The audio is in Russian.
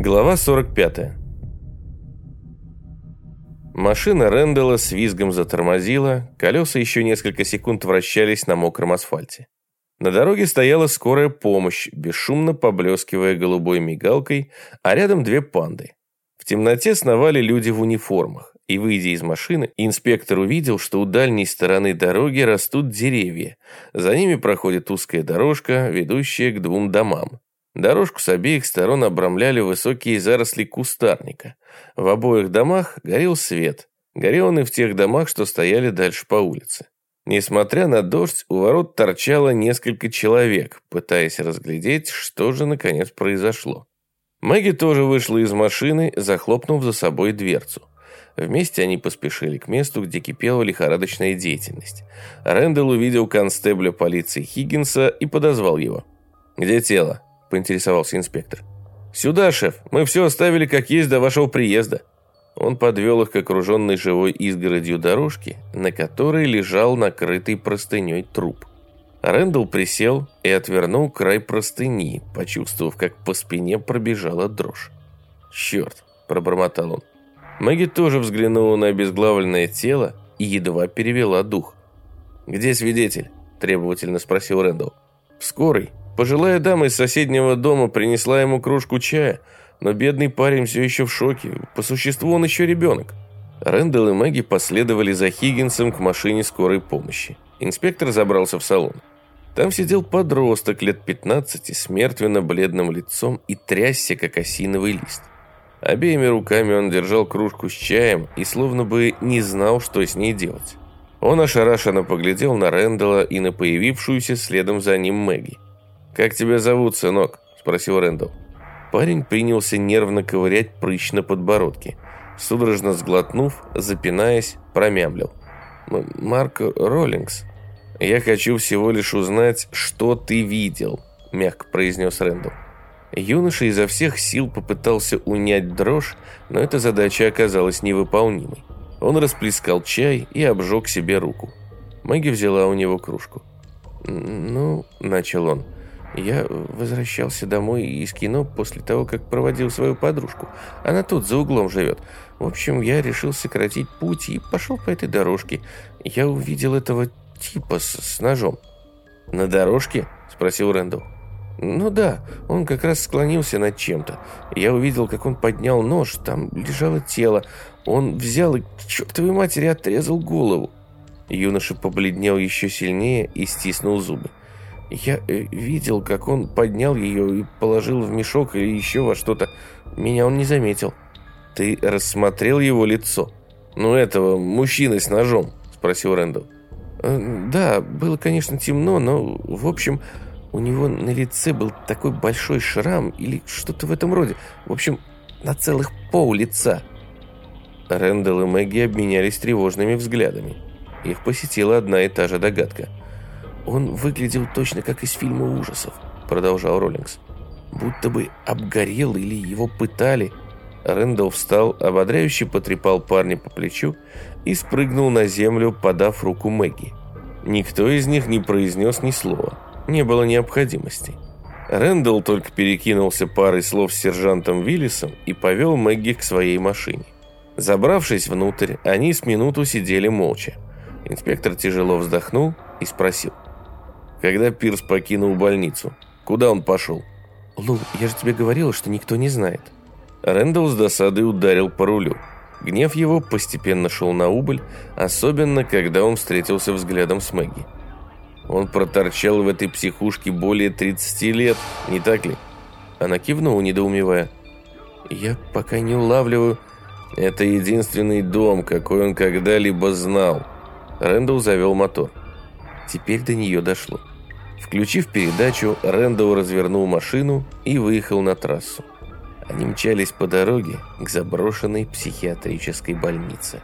Глава 45. Машина Рэндалла с визгом затормозила, колеса еще несколько секунд вращались на мокром асфальте. На дороге стояла скорая помощь, бесшумно поблескивая голубой мигалкой, а рядом две панды. В темноте сновали люди в униформах, и, выйдя из машины, инспектор увидел, что у дальней стороны дороги растут деревья. За ними проходит узкая дорожка, ведущая к двум домам. Дорожку с обеих сторон обрамляли высокие заросли кустарника. В обоих домах горел свет. Горел он и в тех домах, что стояли дальше по улице. Несмотря на дождь, у ворот торчало несколько человек, пытаясь разглядеть, что же наконец произошло. Мэгги тоже вышла из машины, захлопнув за собой дверцу. Вместе они поспешили к месту, где кипела лихорадочная деятельность. Рэндалл увидел констебля полиции Хиггинса и подозвал его. «Где тело?» – поинтересовался инспектор. «Сюда, шеф, мы все оставили как есть до вашего приезда». Он подвел их к окруженной живой изгородью дорожки, на которой лежал накрытый простыней труп. Рэндалл присел и отвернул край простыни, почувствовав, как по спине пробежала дрожь. «Черт!» – пробормотал он. Мэгги тоже взглянула на обезглавленное тело и едва перевела дух. «Где свидетель?» – требовательно спросил Рэндалл. «В скорой. Пожилая дама из соседнего дома принесла ему кружку чая, но бедный парень все еще в шоке. По существу он еще ребенок. Рэндалл и Мэгги последовали за Хиггинсом к машине скорой помощи. Инспектор забрался в салон. Там сидел подросток лет 15 с мертвенно-бледным лицом и трясся, как осиновый лист. Обеими руками он держал кружку с чаем и словно бы не знал, что с ней делать. Он ошарашенно поглядел на Рэндалла и на появившуюся следом за ним Мэгги. «Как тебя зовут, сынок?» – спросил Рэндалл. Парень принялся нервно ковырять прыщ на подбородке. Судорожно сглотнув, запинаясь, промямлил. «Марк Роллингс, я хочу всего лишь узнать, что ты видел», – мягко произнес Рэндалл. Юноша изо всех сил попытался унять дрожь, но эта задача оказалась невыполнимой. Он расплескал чай и обжег себе руку. Мэгги взяла у него кружку. «Ну», – начал он, – я возвращался домой из кино после того, как проводил свою подружку. Она тут за углом живет. В общем, я решил сократить путь и пошел по этой дорожке. Я увидел этого типа с, с ножом. «На дорожке?» – спросил Рэндалл. «Ну да, он как раз склонился над чем-то. Я увидел, как он поднял нож, там лежало тело. Он взял и, к чертовой матери, отрезал голову». Юноша побледнел еще сильнее и стиснул зубы. Я э, видел, как он поднял ее и положил в мешок или еще во что-то. Меня он не заметил. Ты рассмотрел его лицо? Ну, этого, мужчины с ножом, спросил Рэндалл. Э, да, было, конечно, темно, но, в общем, у него на лице был такой большой шрам или что-то в этом роде. В общем, на целых пол лица. Рэндалл и Мэгги обменялись тревожными взглядами. Их посетила одна и та же догадка – «Он выглядел точно как из фильма ужасов», — продолжал Роллингс. «Будто бы обгорел или его пытали». Рэндалл встал, ободряюще потрепал парня по плечу и спрыгнул на землю, подав руку Мэгги. Никто из них не произнес ни слова. Не было необходимости. Рэндалл только перекинулся парой слов с сержантом Виллисом и повел Мэгги к своей машине. Забравшись внутрь, они с минуту сидели молча. Инспектор тяжело вздохнул и спросил – когда Пирс покинул больницу? Куда он пошел? Лу, я же тебе говорила, что никто не знает. Рэндалл с досадой ударил по рулю. Гнев его постепенно шел на убыль, особенно когда он встретился взглядом с Мэгги. Он проторчал в этой психушке более 30 лет, не так ли? Она кивнула, недоумевая. «Я пока не улавливаю...» «Это единственный дом, какой он когда-либо знал». Рэндалл завел мотор. Теперь до нее дошло. Включив передачу, Рэндалл развернул машину и выехал на трассу. Они мчались по дороге к заброшенной психиатрической больнице.